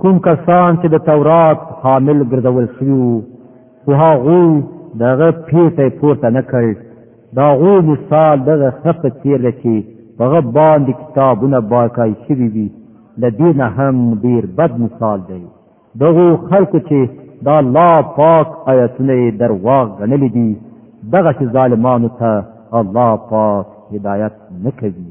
کوم کسان چې د تورات حامل ګرځول شوي وو خو هغوی د هغه پیټی پورته نه کړ د هغوی مثال دغه ښه په څېر دی چې په هغه باندې کتابونه بایکای شوي وي له دې نه هم ډېر بد مثال دی دغو خلکو چې د الله پاک آیتونه یې درواغ ګڼلي دي دغسې ظالمانو ته الله پاک هدایت نه کوي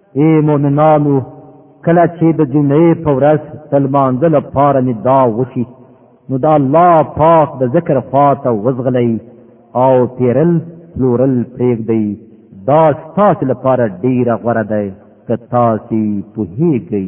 ای مؤمنانو کله چې د جمعې په ورځ د لمانځه لپاره ندا وشي نو د الله پاک د ذکر خواته وزغلئ او پیرل پلورل پرېږدئ دا ستاسو لپاره ډیره غوره ده که تاسو پوهیږئ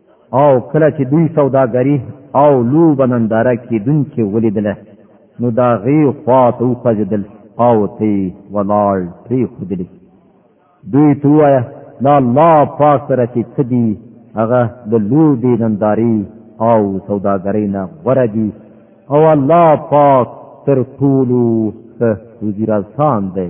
او کله چې دوی سوداګری او لوبه ننداره کېدونکې ولیدله نو دا غي خوا ته وخځدل او تی ولاړ پری خودلی دوی توایا دا الله پاک سره چې څه دي هغه د لوبې ننداری او سوداګری نه غوره دي او الله پاک تر ټولو ښه وزیرالسان دی